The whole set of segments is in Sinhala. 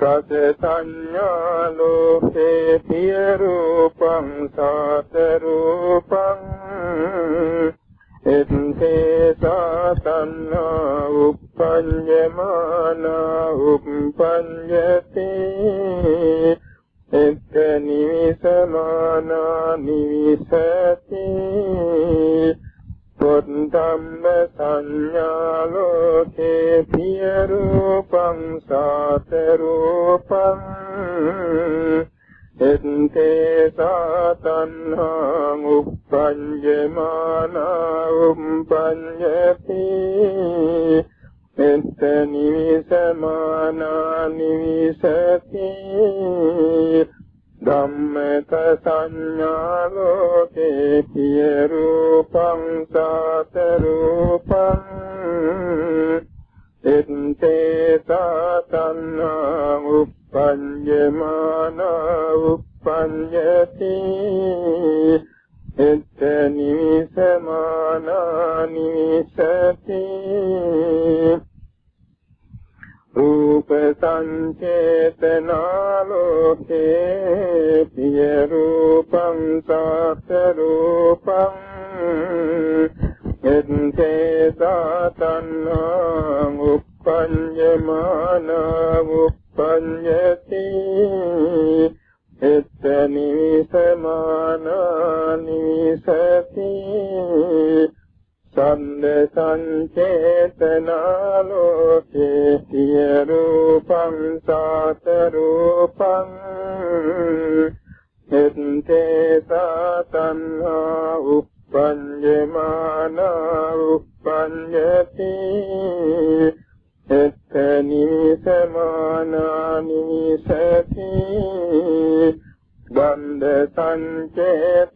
සත සංඥා ලෝකේ පිය රූපං සත රූපං එත්තේ සතන්නා උප්පඤ්ඤමාන උප්පඤ්ඤති එත්ත නිවිසමාන නිවිසති පොත්තම්බ සංඥා ලෝකේ පිය රූපං සත රූපං එත්තේ සතන්හා උප්පඤ්ඤමාන උප්පඤ්ඤති එත්ත නිවිසමාන නිවිසති ධම්මක සංඥා ලෝකේ පිය රූපං සත රූපං එත්තේ සතන්හා උප්පඤ්ඤමාන උප්පඤ්ඤති එත්ත නිසමාන නිසති රූප සංචේතනා ලෝකේ පිය රූපං සත රූපං එත්තේ සතන්හා උප්පඤ්ඤමාන උප්පඤ්ඤති එත්ත නිසමාන නිසති සම්ද සංචේතනා ලෝකේ සිය රූපං සාත රූපං එත්තේ සතන්හා උප්පඤ්ඤමාන උප්පඤ්ඤති එත්ත නිසමාන නිසති ගන්ධ සංචේතනා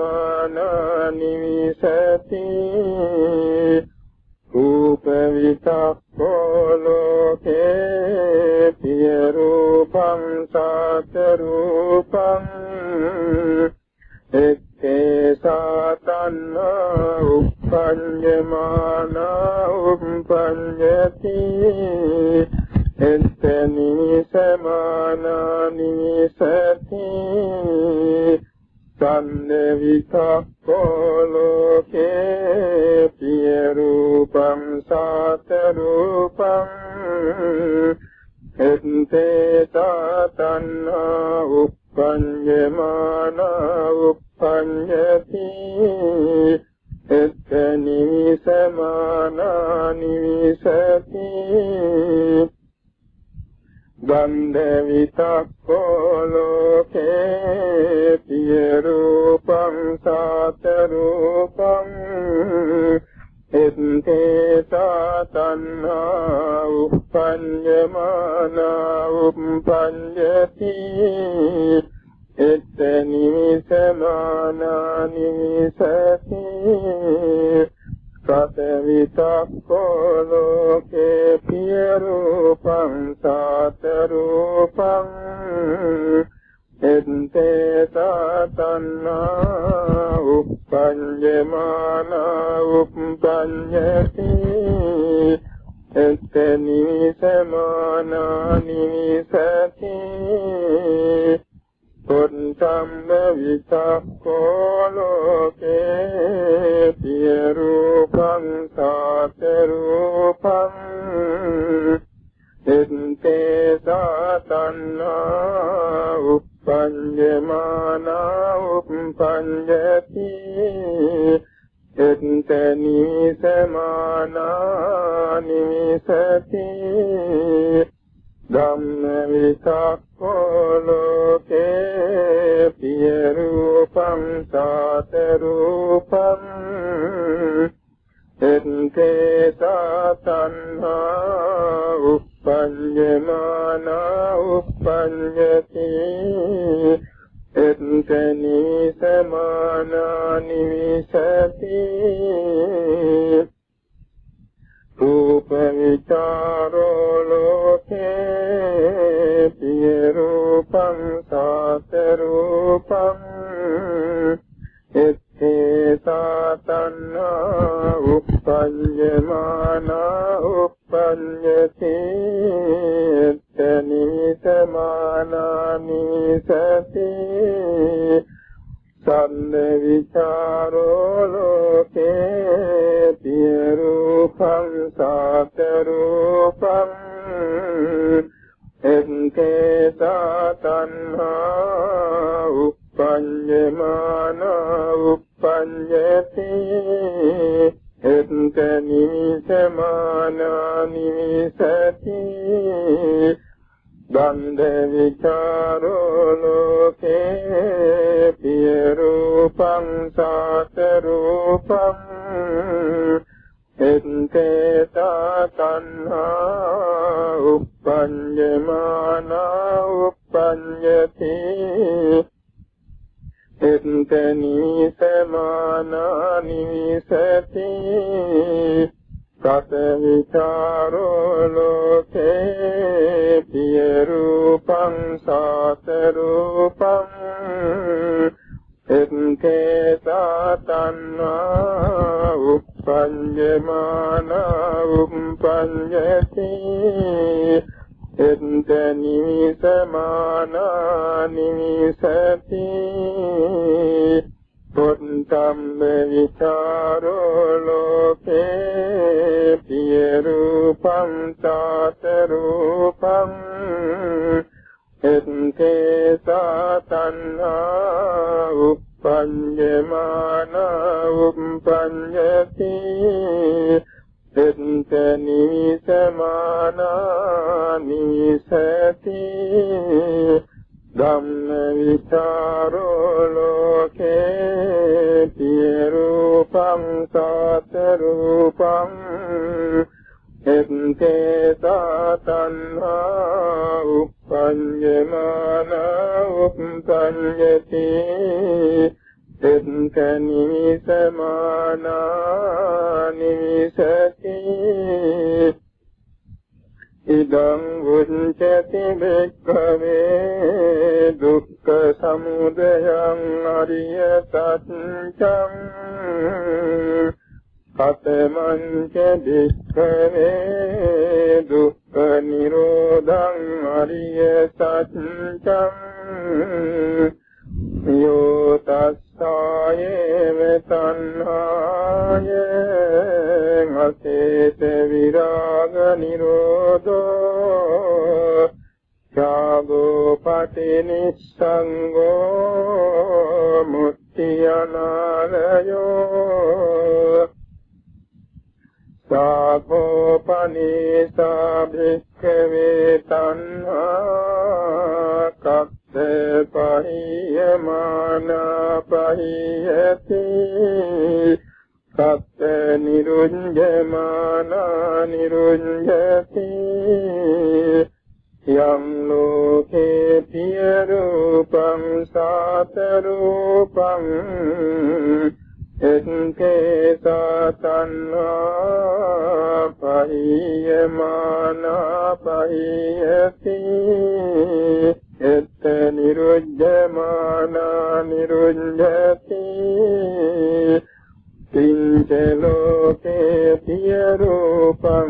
සමාන නිවිසති රූප විතක්කෝ එත්තනි සමාන නිසති ධම්ම විතක්කෝ උප්පඤ්ඤමාන උප්පඤ්ඤති එත්ත නිසමාන නිසති පුත්තම්ම විචාරෝ ලෝකේ පිය රූපං තාත රූපං එත්තේ සතන්නා උප්පඤ්ඤමාන උප්පඤ්ඤති එත්ත නිසමානා නිසති. නිරුඤ්ජති යම් ලෝකේ පිය රූපං සාත රූපං එත්කේ සතන්නා පහියමාන පහියති එත් නිරුඤ්ජමාන නිරුඤ්ජති රූපං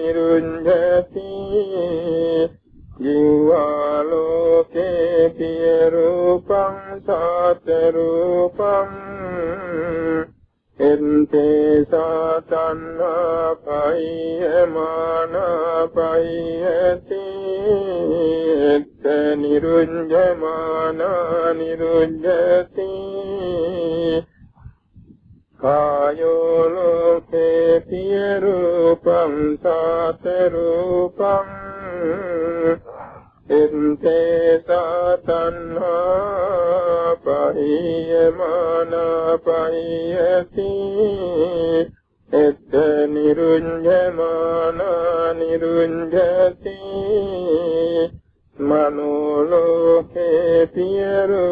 නිරුඤ්ජති. ජීවාලෝකේ පිය රූපං සාත රූපං එත්තේ සතන්නා පහියමාන පහියති එත්ත නිරුඤ්ජමාන නිරුඤ්ජති කායෝ ूपरूपम् इन्ते तन्ना पीयमान पयति ए निरुञ्जमान निरुञ्जति मनो लो हेतियरूप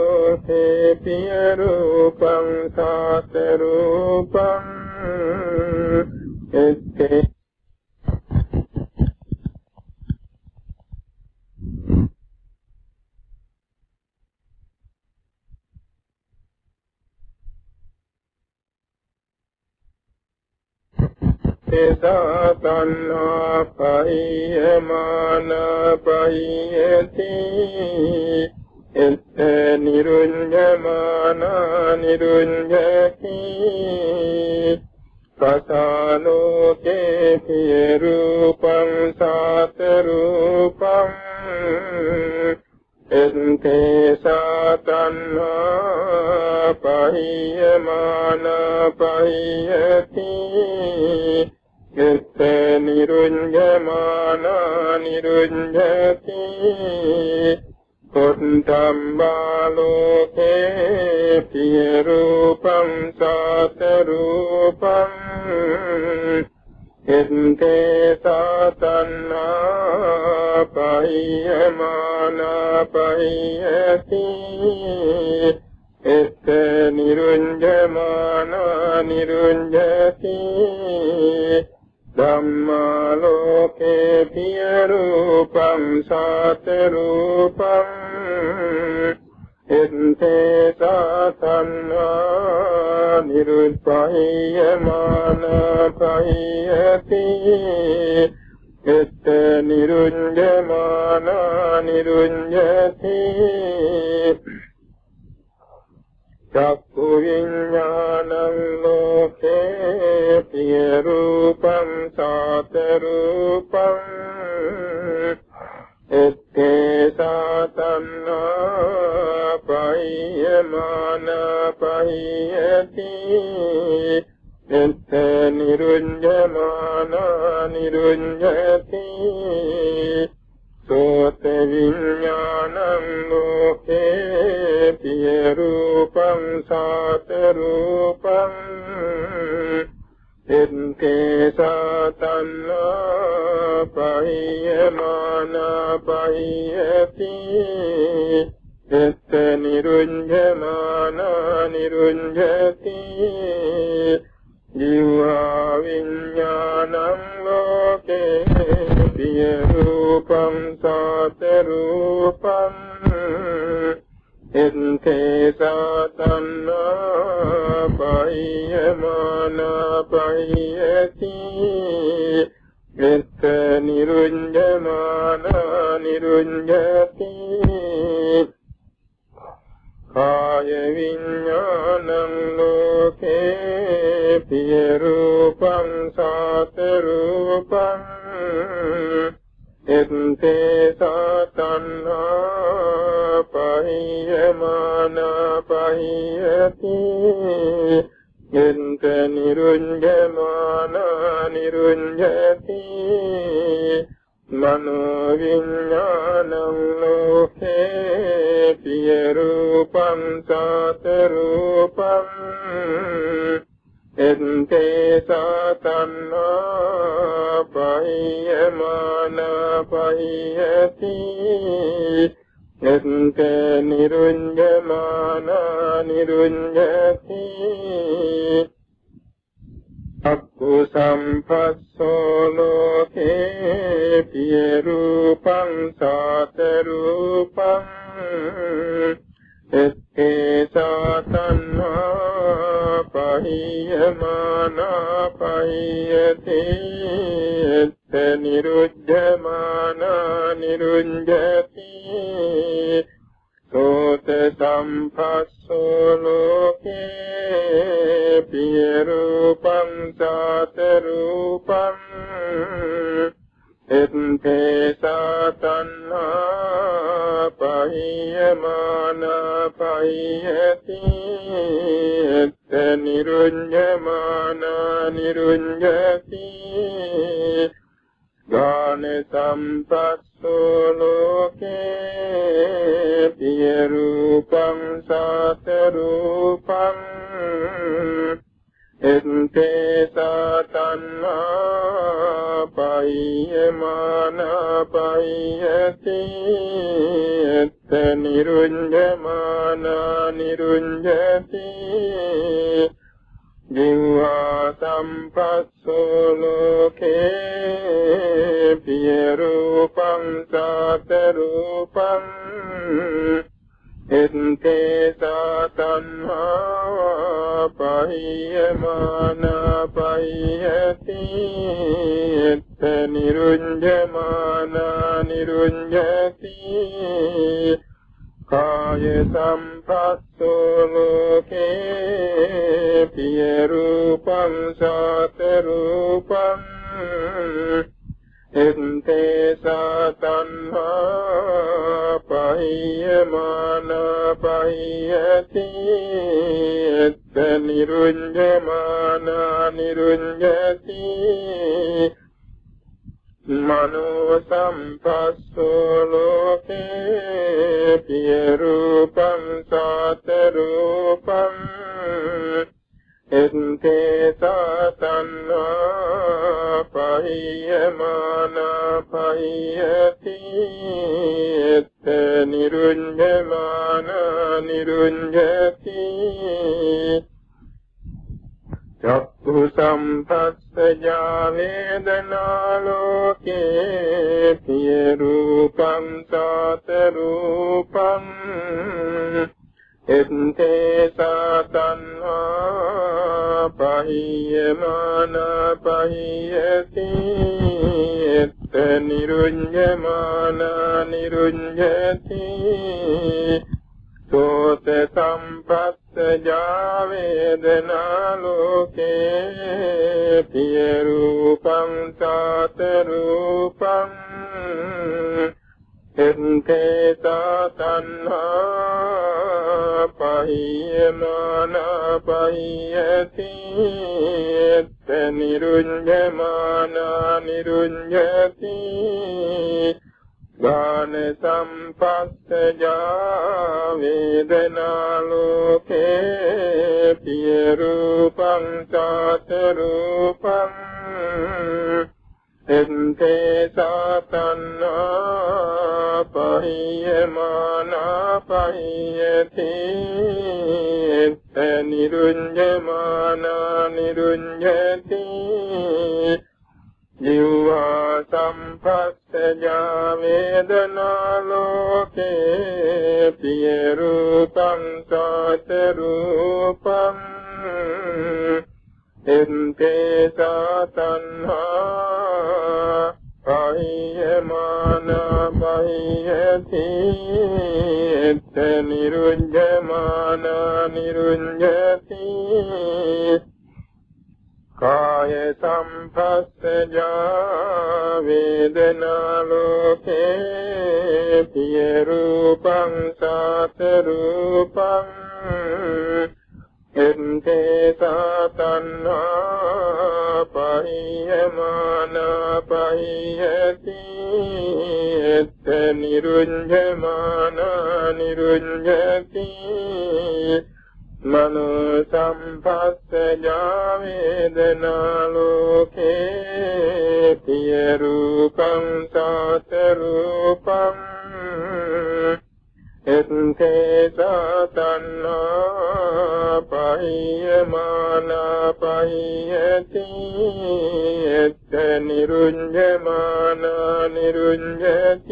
ගන්ධාලෝකේ පිය රූපං සාත රූපං එත්තේ එදා තණ්හා පහියමාන පහියති एते निरुञ्जमाना निरुञ्जति प्रसानोके रूपम् शातरूपम् एन्ते सातन्ना पहीयमाना पहीयति एते निरुञ्जमाना निरुञ्जति නිරුඤ්ජමාන නිරුඤ්ජති කොත්තම්බාලෝකේ පිය රූපං සාත රූපං එත්තේ සාතන්නා පහියමාන පහියති. එත් නිරුඤ්ජමාන නිරුඤ්ජති ब्रह्म लोके धियरूपम् सातरूपम् इन्ते सा सन्मा निरुपीयमान पयसि यत् निरुञ्जमाना निरुञ्जयति එත් නිරුඤ්ජමාන නිරුඤ්ජති චක්ඛු විඥානං ලෝකේ පිය රූපං සාත රූපං එත්තේ සාතන්නා පයමාන පයති එත් නිරුඤ්ජමාන නිරුඤ්ජති සෝත විඥානං ලෝකේ පිය රූපං සාත රූපං එත්තේ සාතන්නා පහියමාන පහියති එත් නිරුඤ්ජමාන නිරුඤ්ජති ජීවා විඥානං ලෝකේ පිය රූපං සාත රූපං එත්තේ සාතන්නා පහියමාන පහියති එත් නිරුඤ්ජමාන නිරුඤ්ජති. කාය විඥානං ලෝකේ පිය රූපං සාත රූපං එත්තේ සාතන්නා පහියමාන පහියති එන්ත නිරුඤ්ජමාන නිරුඤ්ජති මනෝ විඥානං ලෝකේ පිය රූපං සාත රූපං එත්තේ සතන්නෝ පයමන පයති එත්තේ නිරුඤ්ජමාන නිරුඤ්ජති අක්ඛු සම්පස්සෝ ලෝකේ පිය රූපං සාත රූපං එත්තේ සතන්නෝ පාහියමානා පයති නිරුද්ධමානා නිරුංජති සෝත සම්පස්ස පඤ්ඤා පහියමානා පහියති එත් නිරුඤ්ඤමානා නිරුඤ්ඤති චක්ඛු සම්පස්සජා වේදනා ලෝකේ පිය රූපං සාත රාජා වේදනාලෝකේ පිය රූපං සාත රූපං එන්තේ සාතන්නා පහියමාන පහියති එත් නිරුඤ්ජමාන නිරුඤ්ජති මනෝ සම්පස්සජා වේදනා ලෝකේ පිය රූපං සාත රූපං එත්තේ සතන්නා පහියමානා පහියති එත්ත නිරුඤ්ජමානා නිරුඤ්ජති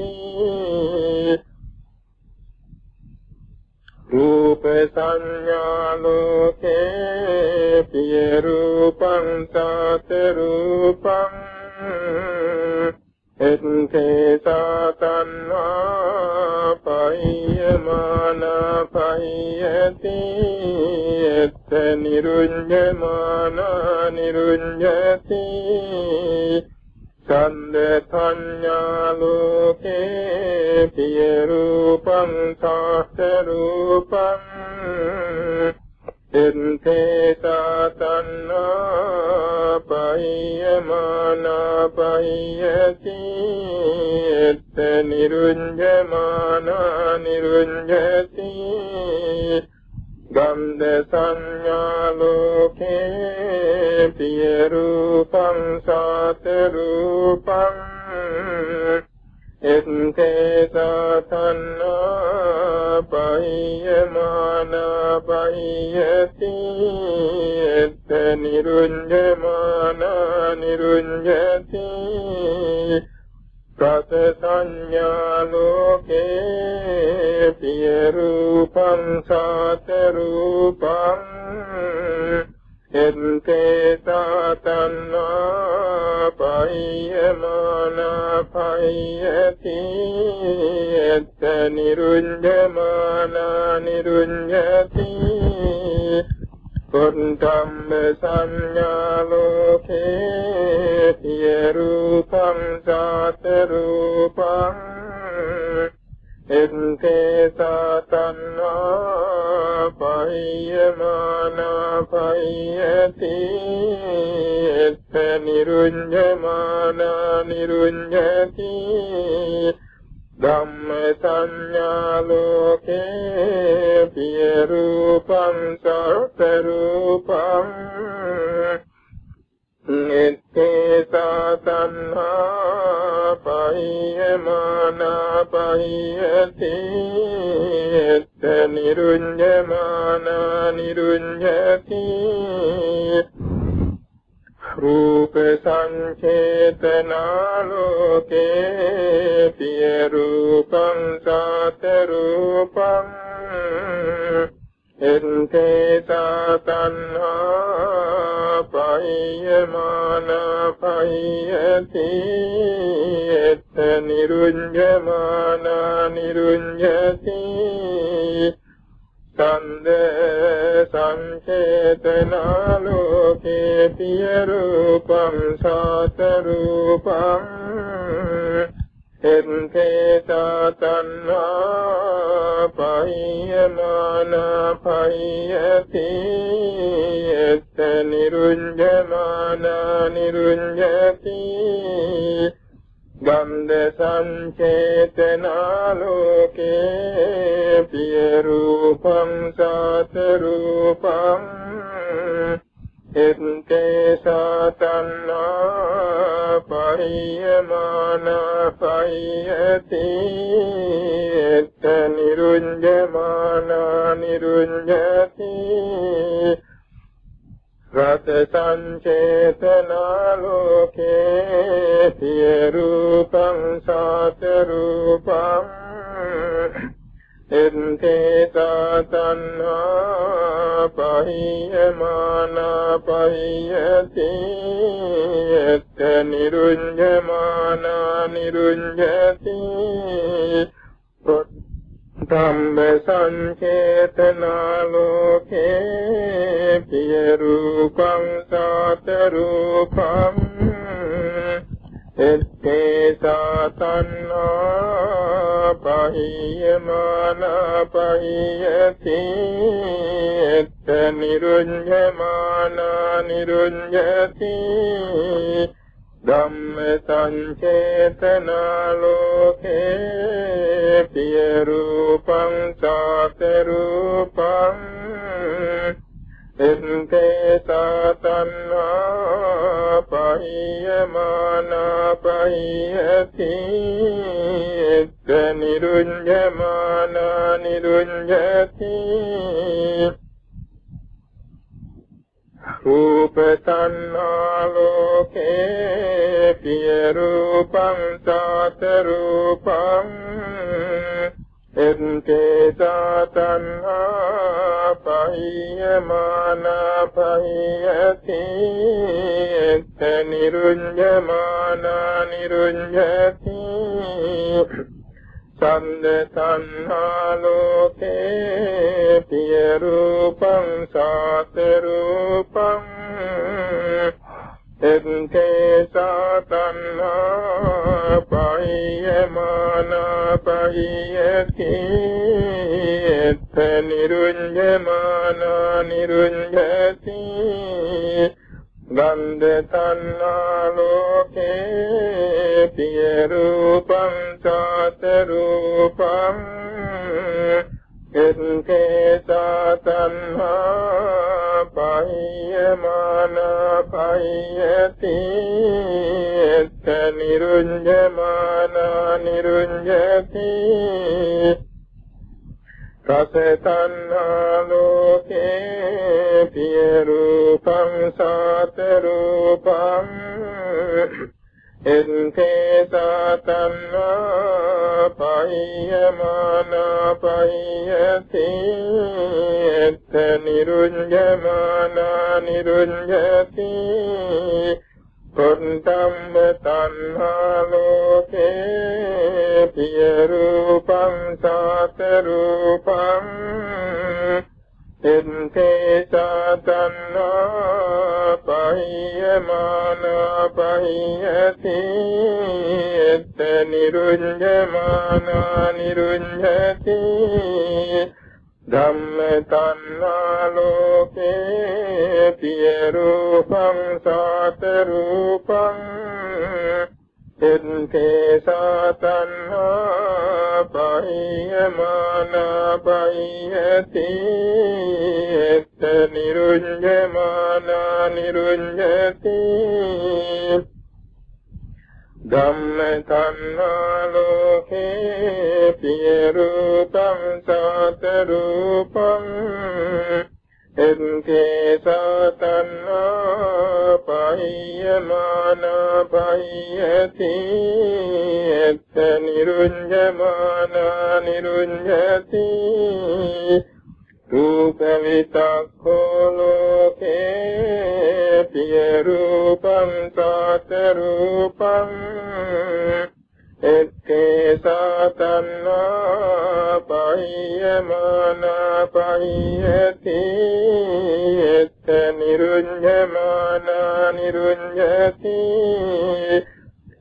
සංඥා ලෝකේ පිය රූපං සාත රූපං එත්තේ සතන්වා පයමාන පයති එත්ත නිරුඤ්ජමාන නිරුඤ්ජති ඡන්ද සංඥා ලෝකේ පිය රූපං සාස්ත රූපං එත්තේ සතන්නා පයමාන පයති එත්ත නිරුඤ්ජමාන නිරුඤ්ජති ගන්ධ සංඥා ලෝකේ පිය රූපං සාත රූපං එත්තේ සතන්නා පයමාන පයති එත්ත නිරුඤ්ජමාන නිරුඤ්ජති රස සංඥා ලෝකේ පිය රූපං සාත රූපං එත්තේ සතන්නා පයමාන පයති එත්ත නිරුඤ්ජමාන නිරුඤ්ජති කුණ්ඨම්ම සංඥා ලෝකේ පිය රූපං සාත රූපං එත්තේ සතන්නා පයමාන පයති එත්ත නිරුඤ්ජමාන නිරුඤ්ජති ධම්ම සංඥා ලෝකේ පිය රූපං සත රූපං එත්තේ සතන්නා පයමාන පයති එත්ත නිරුඤ්ජමාන නිරුඤ්ජති රූප සංචේතනා ලෝකේ පිය රූපං සාත රූපං එත්තේ සතන්නා පයමාන පයති එත්ත නිරුඤ්ජමාන නිරුඤ්ජති සන්ද සංචේතනා ලෝකේ පිය රූපං සාත රූපං එත්තේ සතන්නා පයමාන පයති එත්ත නිරුඤ්ජමාන නිරුඤ්ජති ගන්ධ සංචේතනා ලෝකේ පිය රූපං සාත රූපං එත්තේ සතන්නා පයමාන පයති එත්ත නිරුඤ්ජමාන නිරුඤ්ජති රත සංචේතනා ලෝකේ පිය රූපං සාත රූපං එත්තේ සතන්නා පයමාන පයති එත්ත නිරුඤ්ජමාන නිරුඤ්ජති ධම්ම සංචේතනා ලෝකේ පිය රූපං සාත රූපං එත්තේ සතන්නා පහියමාන පහියති එත්ත නිරුඤ්ජමාන නිරුඤ්ජති ධම්ම සංචේතනා ලෝකේ පිය රූපං සාත රූපං එත්තේ සතන්නා පහියමාන පහියති එත්ත නිරුඤ්ජමාන නිරුඤ්ජති රූප තණ්හා ලෝකේ පිය රූපං සාත රූපං එත්තේ සතන්හා පහියමාන පහියති එත්ත නිරුඤ්ජමාන නිරුඤ්ජති සන්ද තණ්හා ලෝකේ පිය රූපං සාත රූපං එත්තේ සතන්නා පහියමාන පහියති එත්ත නිරුඤ්ජමාන නිරුඤ්ජති ගන්ධ තණ්හා ලෝකේ පිය රූපං සාත රූපං रूपम् यन्ते सा तन्ना पाह्यमाना पाह्यति यत् निरुञ्जमाना निरुञ्जति। रूपविता को लोके प्रियरूपम् तात रूपम् රූපං එත්තේ සතන්නා පහියමාන පහියති එත්ත නිරුඤ්ජමාන නිරුඤ්ජති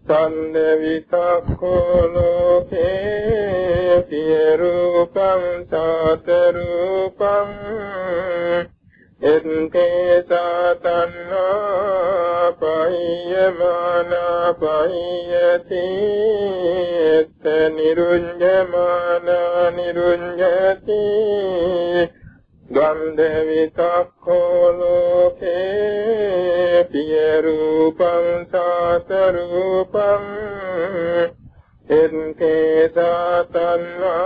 සන්ද විතක්ඛෝ ලෝකේ පිය රූපං සාත රූපං එත්තේ සතන්නා පහියමාන පහියති එත්ත නිරුඤ්ජමාන නිරුඤ්ජති ගන්ධ විතක්ඛෝ ලෝකේ පිය රූපං සාත රූපං එත්තේ සතන්නා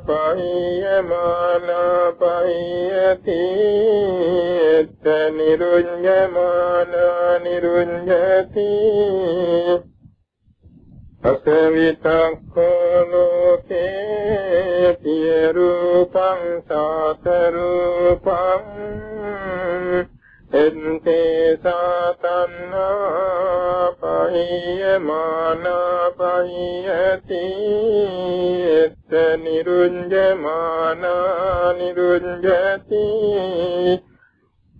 පහියමාන පහියති. එත්ත නිරුඤ්ජමාන නිරුඤ්ජති අසවිතක්ඛෝ ලෝකේ පිය රූපං සාත රූපං එත්තේ සතන්නා පහියමාන පහියති එත්ත නිරුඤ්ජමාන නිරුඤ්ජති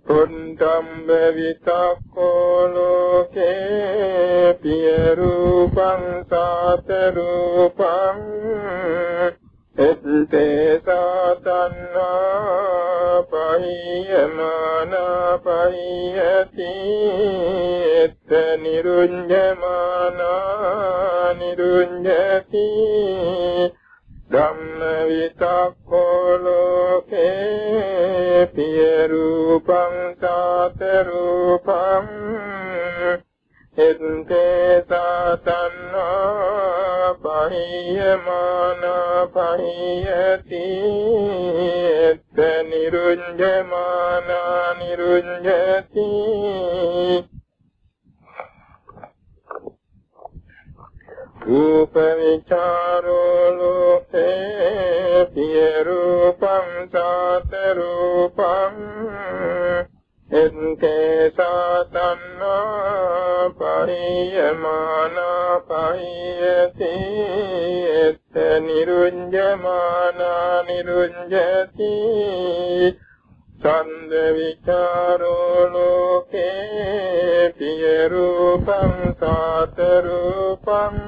පුන්තම්බ විතක්කෝ ලෝකේ පිය රූපං සාත රූපං එත්තේ සතන්නා පහියමාන පහියති එත්ත නිරුඤ්ජමාන නිරුඤ්ජති ධම්ම විතක්කෝ ලෝකේ පිය රූපං සාත රූපං එත්තේ සතන්නා පහියමාන පහියති එත්ත නිරුඤ්ජමාන නිරුඤ්ජති රූප විචාරෝ ලෝකේ පිය රූපං සාත රූපං එත්තේ සාතන්නා පරියමානා පහියති स निरुञ्जमाना निरुञ्जति छन्दविचारो लोके प्रियरूपम् कातरूपम्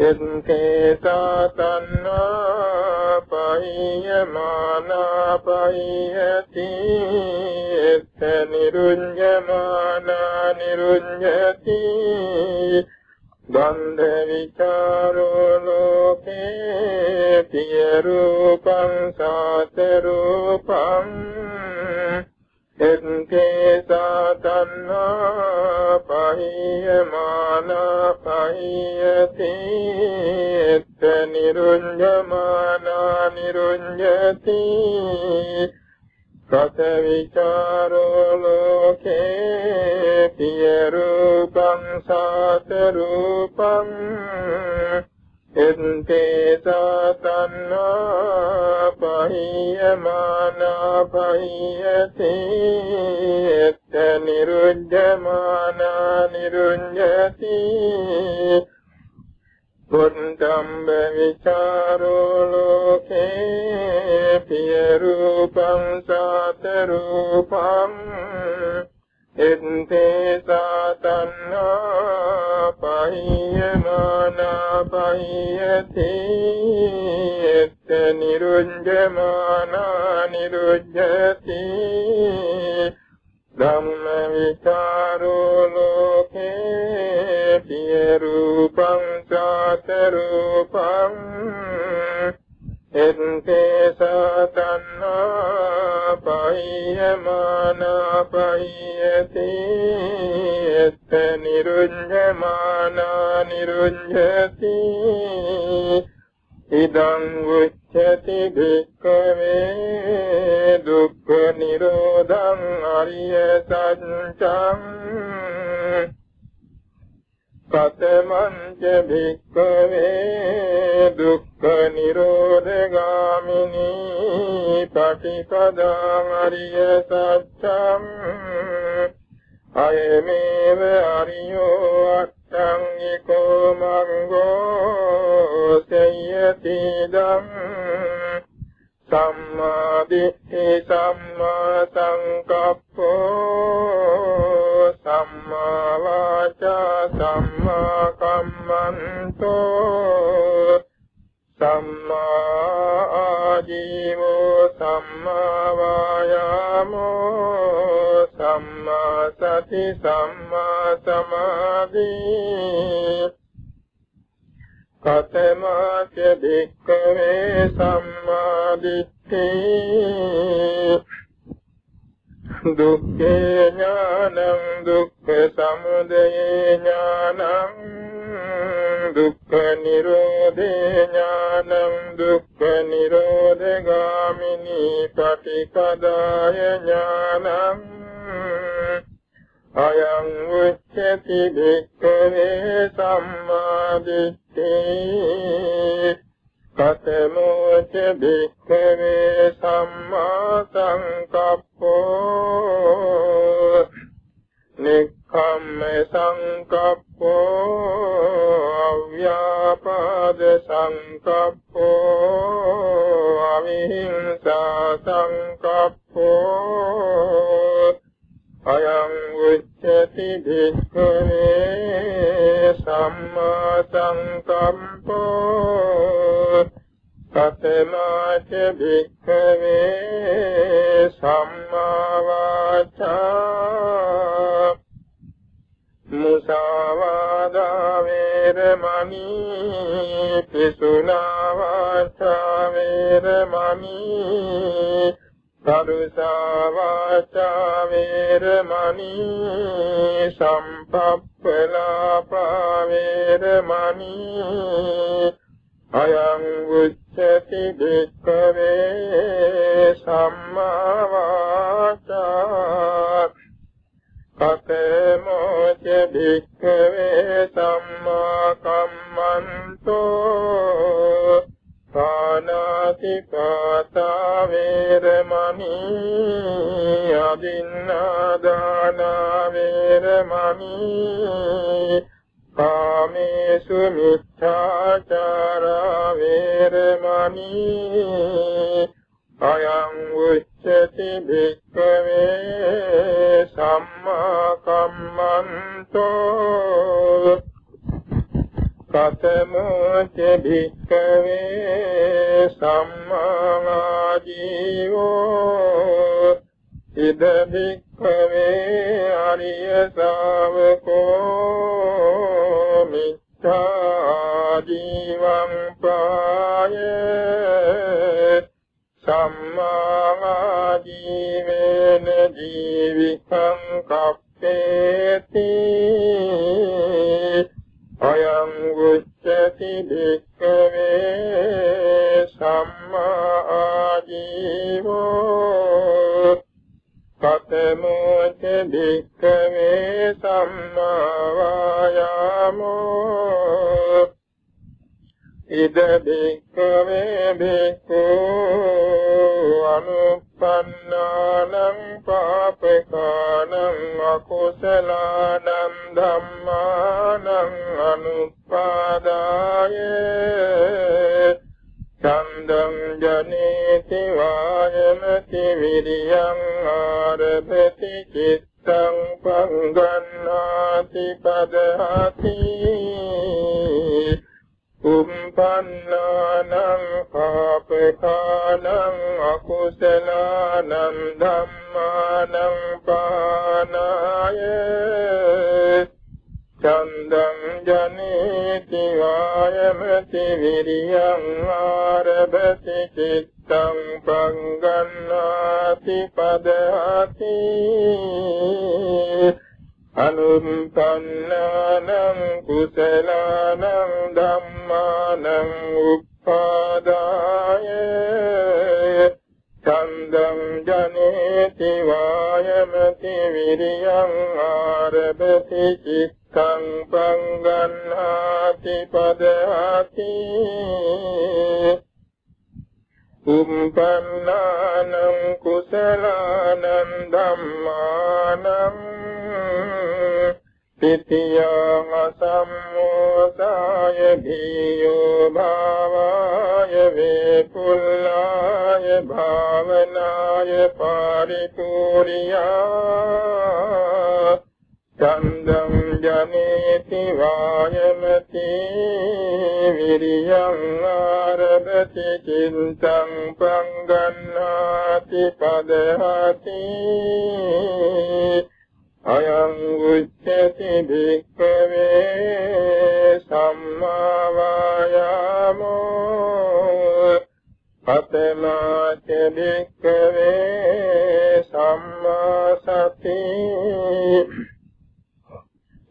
यन्ते सा तन्नापीयमानापीयति स निरुञ्जमाना निरुञ्जति। එත්ත නිරුඤ්ජමානා නිරුඤ්ජති ගන්ධ විචාරෝ ලෝකේ පිය රූපං සාත රූපං එත්තේ සාතන්නා පහියමානා පහියති එත්ත නිරුඤ්ජමානා නිරුඤ්ජති कथ विचारो लोके प्रियरूपम् शातरूपम् एते सन्नपह्यमाना पह्यते यस्य निरुध्यमाना निरुञ्जति පුත්තම්බ විචාරෝ ලෝකේ පිය රූපං සාත රූපං එත්තේ සාතන්නා පහියමානා පහියති එත්ත නිරුඤ්ජමානා නිරුඤ්ජති ධම්ම විචාරෝ ලෝකේ පිය රූපං සාත රූපං එත්තේ සාතන්නා පහියමානා පහියති එත්ත නිරුඤ්ජමානා නිරුඤ්ජති ඉදං උච්චති භික්ඛවේ දුක්ඛ නිරෝධං අරිය සත්‍යං කතමංච භික්ඛවේ දුක්ඛ නිරෝධගාමිනී පටිපදාං අරිය සත්‍යං අයමේව අරියෝ අට්ඨංගිකෝ මංගෝ සයති දම් සම්මා දිට්ඨි සම්මා සංකප්පෝ සම්මා වාචා සම්මා කම්මන්තෝ සම්මා ආජීවෝ සම්මා වායාමෝ සම්මා සති සම්මා සමාධි කතමාච භික්ඛවේ සම්මාදිට්ඨි. දුක්ඛේ ඥානං දුක්ඛ සමුදය ඥානං. දුක්ඛ නිරෝධේ ඥානං දුක්ඛ නිරෝධගාමිනී පටිපදාය ඥානං අයං උච්චති භික්ඛවේ සම්මාදිට්ඨි කතමෝච භික්ඛවේ සම්මා සංකප්පෝ නික්ඛම්ම සංකප්පෝ අව්‍යාපාද සංකප්පෝ අවිහිංසා සංකප්පෝ අයං උච්චති භික්ඛවේ සම්මා සංකම්පෝ කතමාච භික්ඛවේ සම්මා වාචා මුසාවාදා වේරමණී පිසුනා වාචා වේරමණී සරුසා වාචා වේරමණී සම්පප්පලාපා වේරමණී අයං උච්චති භික්ඛවේ සම්මා වාචා. කතමෝච භික්ඛවේ භික්ඛවේ සම්මා කම්මන්තෝ. පානාති පාතා වේරමණී අදින්නාදාන වේරමණී කාමේසු මිච්ඡාචාරා වේරමණී අයං උච්චති භික්ඛවේ සම්මා කම්මන්තෝ. කතමෝච භික්ඛවේ සම්මා ජීවෝ ඉද භික්ඛවේ අරිය ශාවකෝ ජීවිකං गह्नातिपदाति कुम्पन्नानम् कुशलानन्दम् तृतीयामसम्मोसाय धियो भावाय विपुल्लाय भावनाय पारिपुर्या। ජනේති වායමති විරියං ආරභති චින්තං පංගන්නාති පදහති අයං උච්චති භික්ඛවේ සම්මා වායාමෝ පතමාච භික්ඛවේ සම්මා සති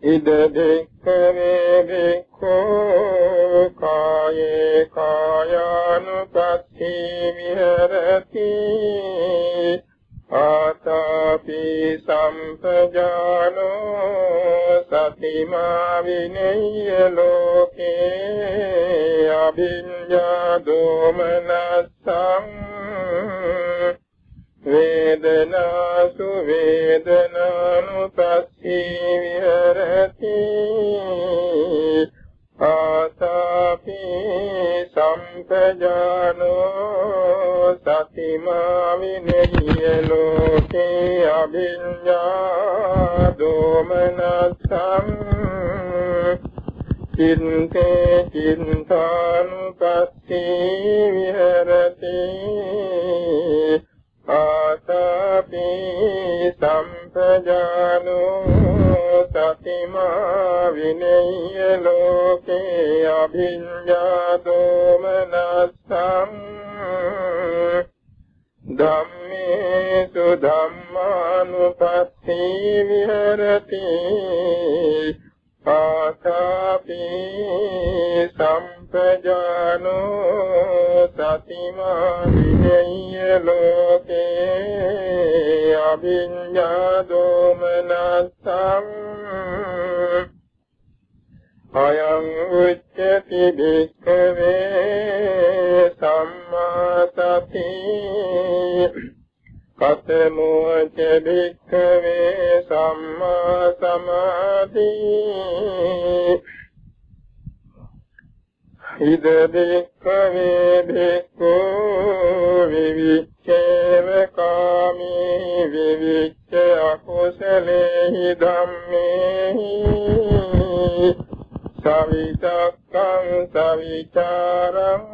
ඉද භික්ඛවේ භික්ඛෝ කායේ කායානුපස්සී විහෙරති. ආතාපි සම්පජානෝ සතිමා විනය්‍ය ලෝකේ. අභිඤ්ඤා දෝමනස්සං වේදනාසු වේදනානුපස්සී විහෙරති. ආතාපි සම්පජානෝ සතිමා විනේය ලෝකේ අභිඤ්ඤා දෝමනස්සං. චින්තේ චින්තානුපස්සී විහෙරති. ආතාපි සම්පජානෝ සතිමා විනේය ලෝකේ අභිඤ්ඤා දෝමනස්සං ධම්මේසු ධම්මානුපස්සී විහෙරති. ආතාපි සම්පජානෝ සතිමා විනේය ලෝකේ අභිඤ්ඤා දෝමනස්සං අයං උච්චති භික්ඛවේ සම්මා සති කතමෝච භික්ඛවේ සම්මා සමාධි ඉද භික්ඛවේ භික්ඛු විවිච්ඡේව කාමී විවිච්ඡ අකුසලේහි ධම්මේහි සවිතක්කං සවිචාරං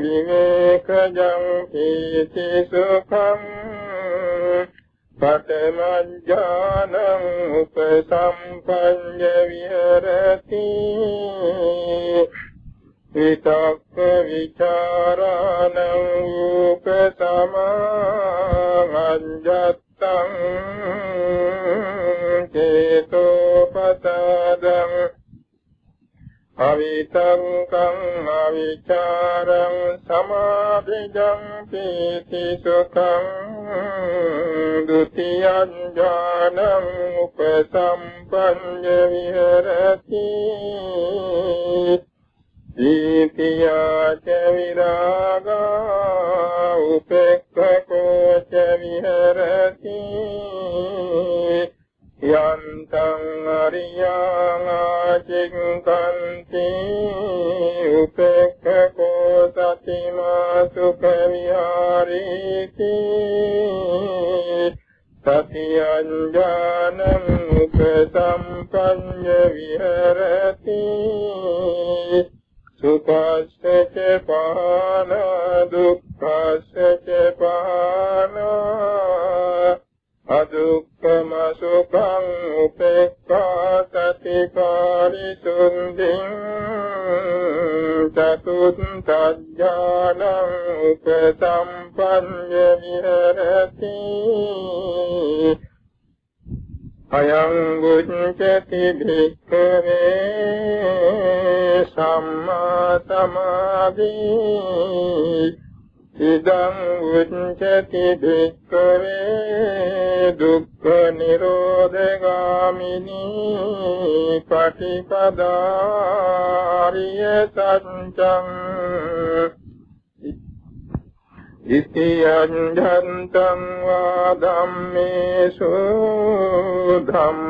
විවේකජං පීති සුඛං පඨමඥානං උපසම්පඤ්ඤ විහෙරති पिताविचारानम् उपसमाजत्तम् चेतोपतादम् अवितङ्कम् अविचारम् समाभिदम् प्रीतिसुखम् द्वितीयञ्जानमुपसम्पद्य विहरति। जीति या च विराग उपेक्षकोच विहरति यन्तं हरियामाचिकन्ति उपेक्षको सति मा सुखविहारीति सति अञ्जानन् विहरति पान ඉතියං වා ධම්මේසු ධම්මානුපස්සී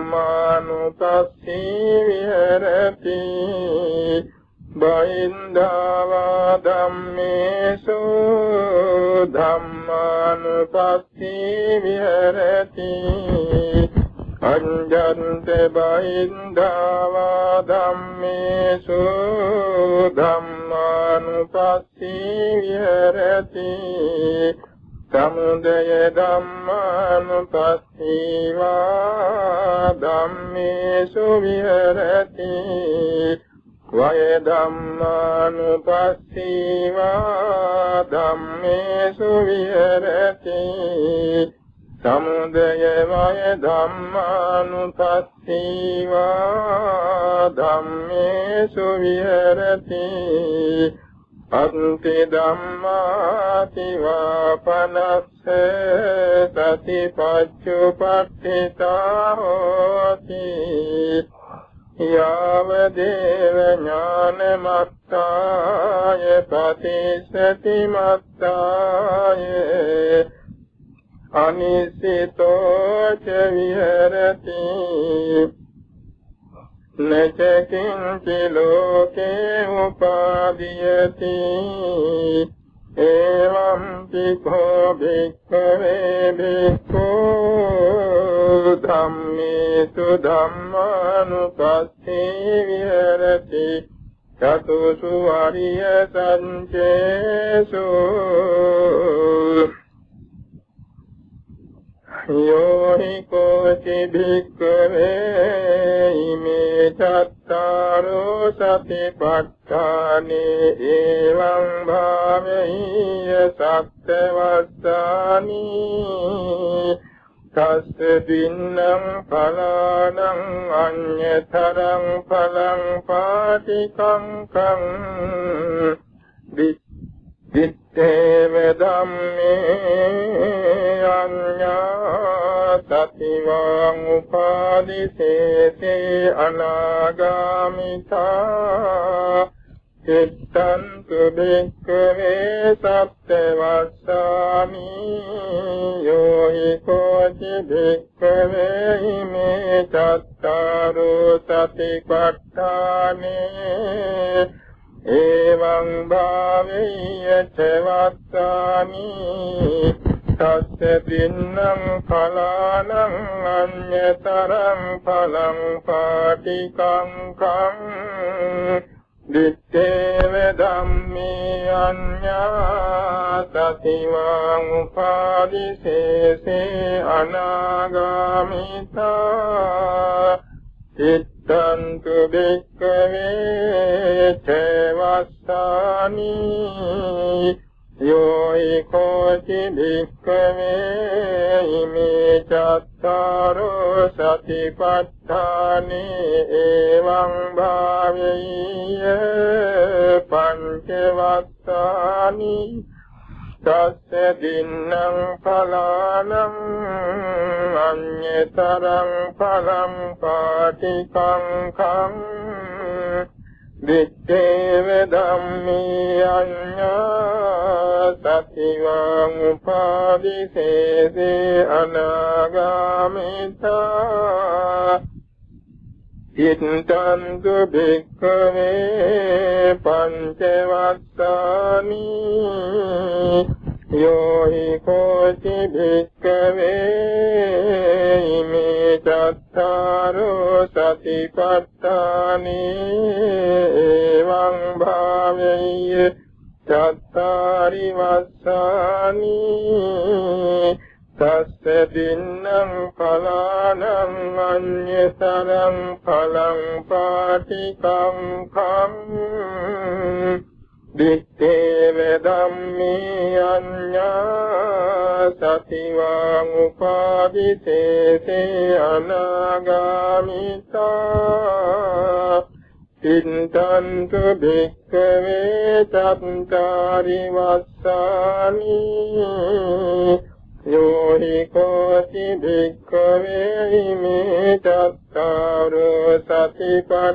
අන්ති ධම්මාති වාපනස්ස සතිපච්චුපට්ඨිතා හෝති යාව දේව ඥානමත්තාය පතිසති මත්තාය අනිසිතෝ ච විහෙරති නචකින්චි ලෝකේ උපාදීයති. එවං පිඛෝ භික්ඛවේ භික්ඛෝ ධම්මේසු ධම්මානුපස්සී විහෙරති. චතුසු ආරිය සංචේසු යෝහි කෝචි භික්ඛවේ ඉමේ චත්තාරෝ සතිපට්ඨානේ එවං භාවෙය්‍ය සත්‍යවස්සානි තස්ස දින්නම් පලානං අඤ්ඤතරං පලං පාටිකංකං දිත්තේව ධම්මේ අඤ්ඤා සතිවං උපාදිසේසේ අනාගාමිතා චිත්තං කුබික්කවේ සත්‍යවස්සාමි යෝහි කෝචි භික්කවේ හිමේ චත්තාරෝ සතිපට්ඨානේ එවං භාවෙය්‍ය චවස්සාමි තස්ස දින්නම් ඵලානං අඤ්ඤතරං ඵලං පාටිකං කං දිත්තේව ධම්මේ අඤ්ඤා සතිවං උපාදිසේසේ අනාගාමිතා චිත්තං කුබික්කවේ චවස්සානි යෝයි කෝචි භික්ඛවේ ඉමේ චත්තාරෝ සතිපට්ඨානේ එවං භාවෙය්‍ය පංචවත්තානි තස්ස දින්නම් පලානං අඤ්ඤතරං පලං පාටිකං කං දිත්තේව ධම්මේ අඤ්ඤා සතිවං උපාදිසේසේ අනාගාමිතා. ඉත්තං දුබික්ඛවේ පංචවස්සානි යෝහි කෝචි භික්ඛවේ ඉමේ චත්තාරෝ සතිපට්ඨානි එවං භාවෙය්‍ය චත්තාරි වස්සානි තස්ස දින්නම් පලානං අඤ්ඤතරං පලං පාටිකං කම් දිත්තේව ධම්මේ අඤ්ඤා සතිවං උපාදිතේසේ අනාගාමිතා තින්තන්තු භික්ඛවේ චත්තාරි වස්සානි යෝහි කෝති භික්ඛවේ මේ චත්තාරෝ සතිපට්ඨානේ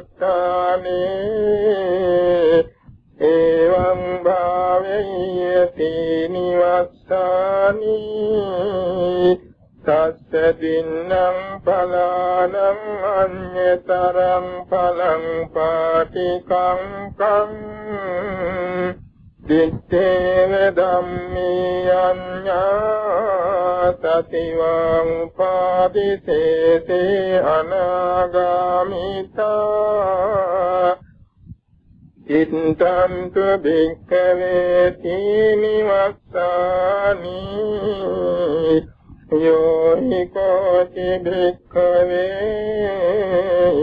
එවං භාවෙය්‍යති නිවස්සානි. තස්ස දින්නම් පලානං අඤ්ඤතරං පලං පාටිකං කං. දිත්තේව ධම්මේ අඤ්ඤා සතිවං පාදිසේසේ අනාගාමිතා. චිත්තන්තු භික්ඛවේ තීනිවස්සානි යෝහි කෝචි භික්ඛවේ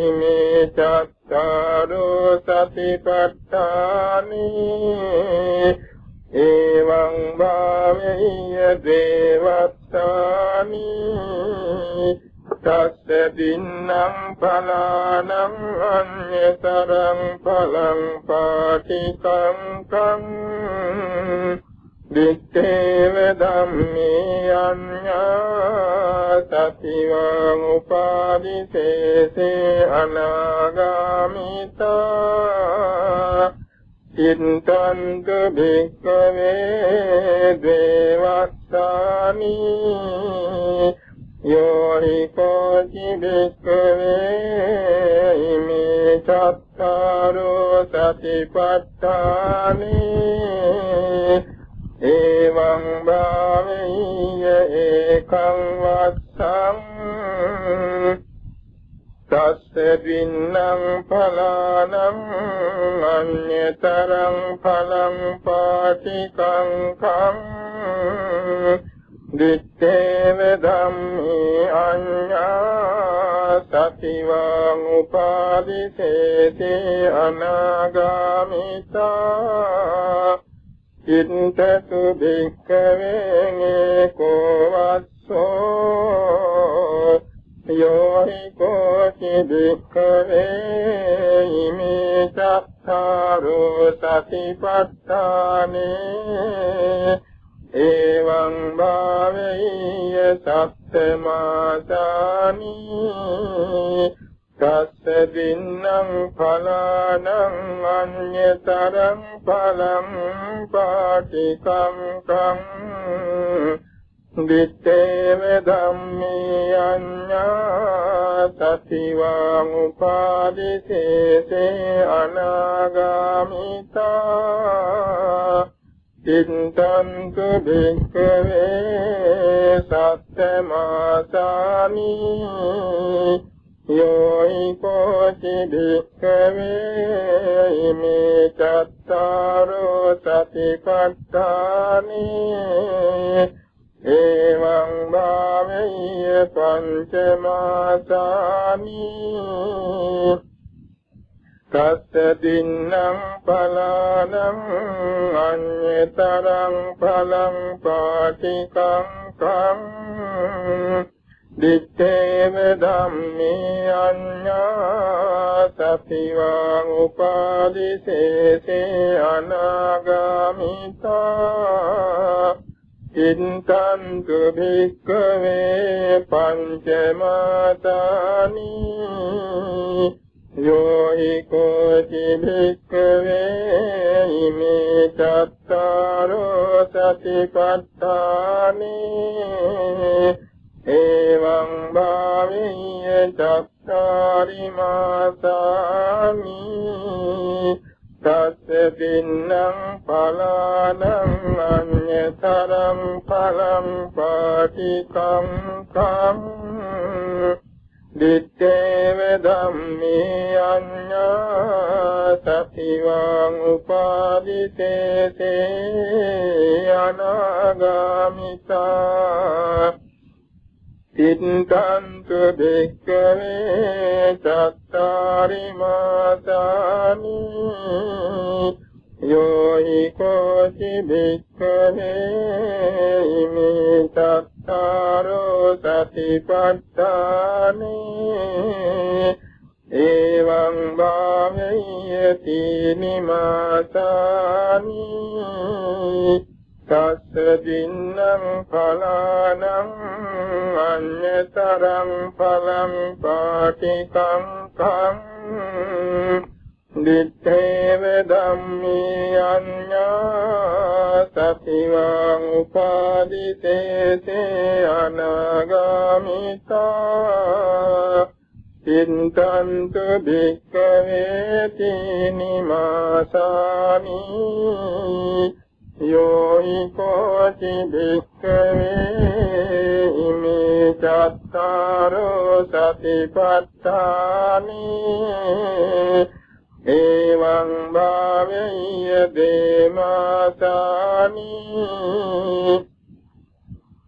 ඉමේ චත්තාරෝ සතිපට්ඨානි එවං භාවෙය්‍ය දේවත්තානි තස්ස දින්නම් फलानम् अन्यतरम् फलम् पाठितङ्कम् दितेवदम्यन्य सतिवामुपादिशेषे अनागामिता। चिन्तन्तु भिवे देवस्तानि භික්ඛවේ දේවස්සානි යෝහි කෝචි භික්ඛවේ ඉමේ චත්තාරෝ සතිපට්ඨානේ එවං භාවෙය්‍ය ඒකං වස්සං තස්ස වින්නම් පලානං අඤ්ඤතරං පලං පාටිකං කං දිත්තේව ධම්මේ අඤ්ඤා සතිවං උපාදිසේතේ අනාගාමිතා චිත්තතු භික්ඛවේ කෝ වස්සෝ යෝහි කෝචි භික්ඛවේ ඉමේ චත්තාරෝ සතිපට්ඨානේ එවං භාවෙය්‍ය සත්තමාසානි තස්ස දින්නම් ඵලානං අඤ්ඤතරං ඵලං පාටිකං කං දිත්තේව ධම්මේ අඤ්ඤා සතිවාං උපාදිසේසේ අනාගාමිතා චින්තන්තු භික්ඛවේ සත්තමාසානි යෝයි කෝචි භික්ඛවේ ඉමේ චත්තාරෝ සතිපට්ඨානි එවං භාවෙය්‍ය පංචමාසාමි कश्च दिन्नम् फलानम् अन्यतरम् फलम् पाठितम् कम् दिधे धन्य अन्या सपिवामुपादिशेषे अनागामिता। चिन्तन्तु भिके पञ्चमतानि। यो हि कोचिलिक्वे इमे च रोसति पद्धानि। एवम्भाव्य चरि मासामि तस्य भिन्नम् फलानन्यतरम् फलम् पठितम् तम् දිත්තේව ධම්මේ අඤ්ඤා සතිවං උපාදිතේසේ අනාගාමිතා ඉත්තන්තු භික්ඛවේ චත්තාරි මාසානි යෝහි කෝචි භික්ඛවේ ඉමේ චත්තාරෝ සතිපට්ඨානි එවං භාවයති නිමාසානි තස්ස දින්නම් ඵලානං අඤ්ඤතරං ඵලං පාටිකං කං දිත්තේව ධම්මේ අඤ්ඤා සතිවං උපාදිතේසේ අනාගාමිතා චින්තන්තු භික්ඛවේ තීනිමාසාමි යෝයි කෝචි භික්ඛවේ ඉමේ චත්තාරෝ සතිපට්ඨානි එවං භාවෙය්‍ය දේමාසානි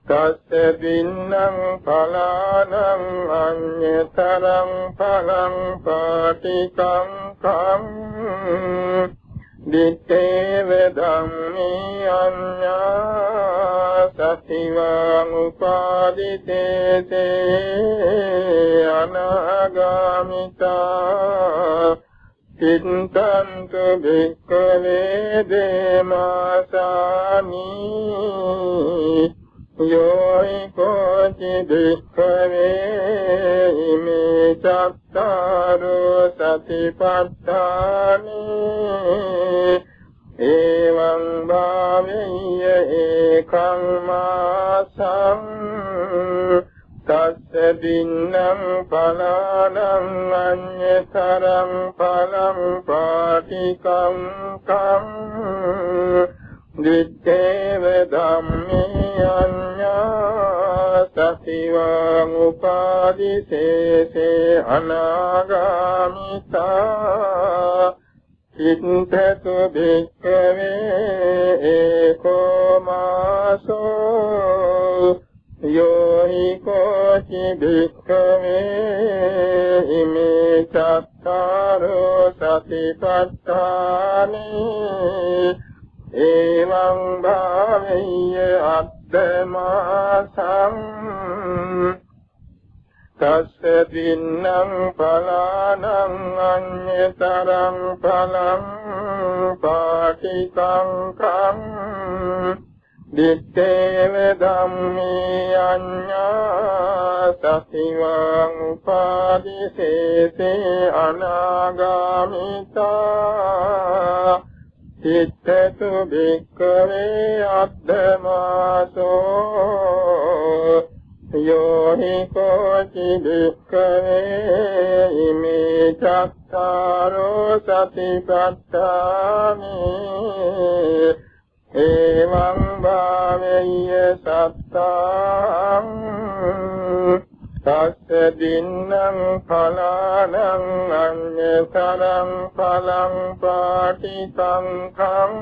තස්ස දින්නම් පලානං අඤ්ඤතරං පලං පාටිකං කං දිත්තේව ධම්මේ අඤ්ඤා සතිවං උපාදිතේසේ අනාගාමිතා चिन्तन्तु धिक्कवेदे मासानि यो हि कोचिधिक्करे मे च सति पद्धानि एवम् भावेय्य एकम् मासम्। තස්ස දින්නම් පලානං අඤ්ඤතරං පලං පාටිකං කං දිත්තේව ධම්මේ අඤ්ඤා සතිවං උපාදිසේසේ අනාගාමිතා චිත්තතු භික්ඛවේ ඒකෝ මාසෝ යෝහි කෝචි භික්ඛවේ ඉමේ චත්තාරෝ සතිපට්ඨානි එවං භාවෙය්‍ය අත්තමාසං තස්ස දින්නම් පලානං අඤ්ඤතරං පලං පාටිකං කං දිත්තේව ධම්මේ අඤ්ඤා සතිවං උපාදිසේසේ අනාගාමිතා. චිත්තතු භික්ඛවේ අද්ධමාසෝ යෝහි කෝචි භික්ඛවේ ඉමේ චක්කාරෝ සතිපට්ඨානි එවං භාවෙය්‍ය සත්තං තස්ස දින්නම් ඵලානං අඤ්ඤතරං ඵලං පාටිසංඛං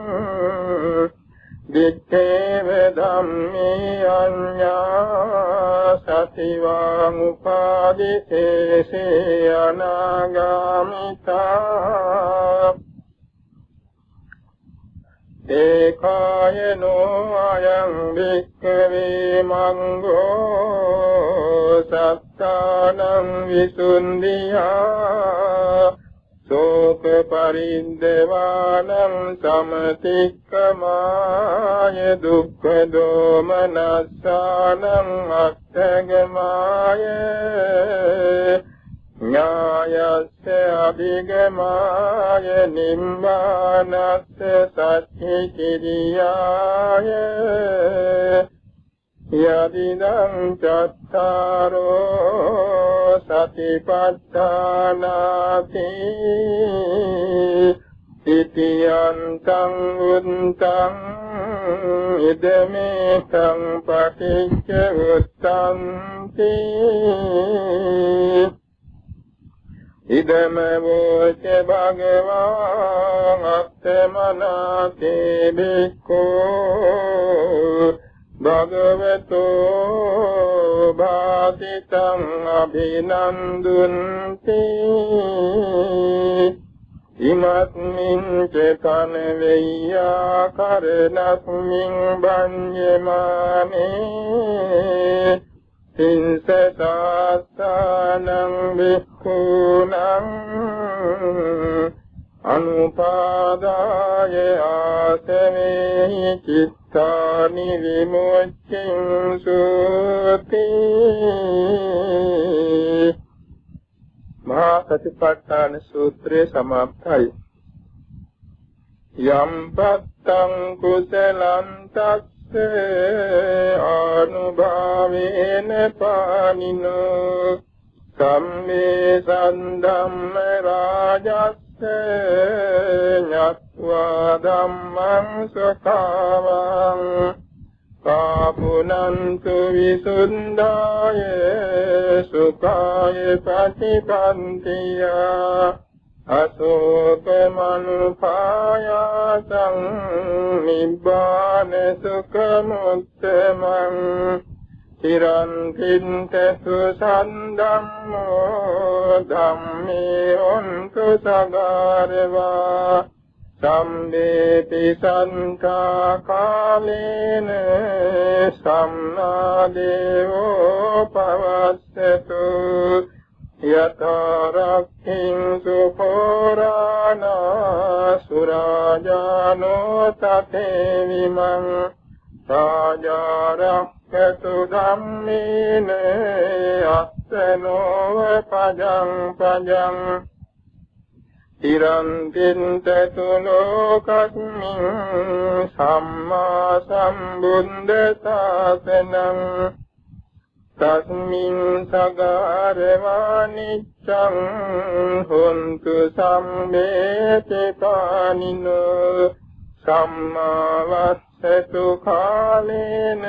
දිත්තේව ධම්මේ අඤ්ඤා සතිවාං උපාදිතේසේ අනාගාමිතා देखाय नो अयं विक् विमङ्गो सप्तानं विसुन्द्या शोक परि देवानं समतिकमाय दुःख ्यायस्य अधिगमाय निम्बनस्य सचि किर्याय। यदिदम् चारो सति पद्धानासि अन्तम् वृन्तम् इदमेतम् पति वृत्त ඉදම වූච භගවාන් අත්තමනාතේ බික්ඛෝ භගවතු භාසිතං අභිනන්දුන්ති ඉමත්මින් චේතන වෙය්‍යා කරණස්මින් බඤ්ඤමානේ සින්සතාස්සනං වික්ඛුනං අනුපාදාය ආසමේ චිත්තානි විමුච්ඡින් සුති මහා සතිපට්ඨාන සූත්‍රයේ සමාප්තයි. යම් පත්තං කුසලං තස් ආනුභාවේන පානිනෝ. සම්මේ සන්ධම්ම රාජස්ස ඤත්වා ධම්මං සකාවං කාපුනන්තු විසුද්ධාය සුඛාය පටිපන්තියා අසෝකමනුපායාසං නිබ්බාන සුඛමුත්තමං තිරං කින්තසු සන්ධම්මෝ ධම්මේ ඔන්තු සගාරවා සම්බේති සංඛා කාලේන සම්නා දේවෝ පවස්සතු යතරක්ඛින් සුපෝරාණා සුරාජානෝ තතේ විමං රාජාරක්ඛතු ධම්මේන අස්සනෝව පජං. පජං තිරන්තින්තතු ලෝකස්මින් සම්මා සම්බුද්ධ ශාසනං තස්මින් සගාරවානිච්ඡං හොන්තු සම්මේති පානිනෝ සම්මාවස්සතු කාලේන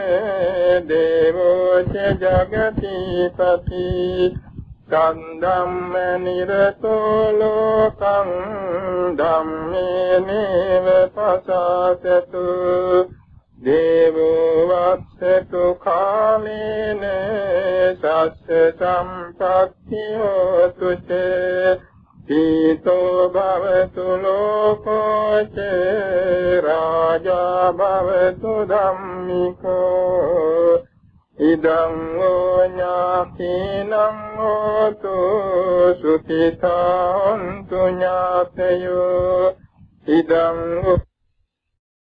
දේවෝ ච ජගති පති සන්ධම්ම නිරතෝ ලෝකං ධම්මේ නේව පසසතු. දේවෝ වස්සතු කාලේන සස්ස සම්පත්ති හෝතු ीतो भवतु लोको चे राजा भवतु धम्मिको। इदं गो ज्ञाकीनम् वोतु सुखितान्तु ज्ञातयु। इदम्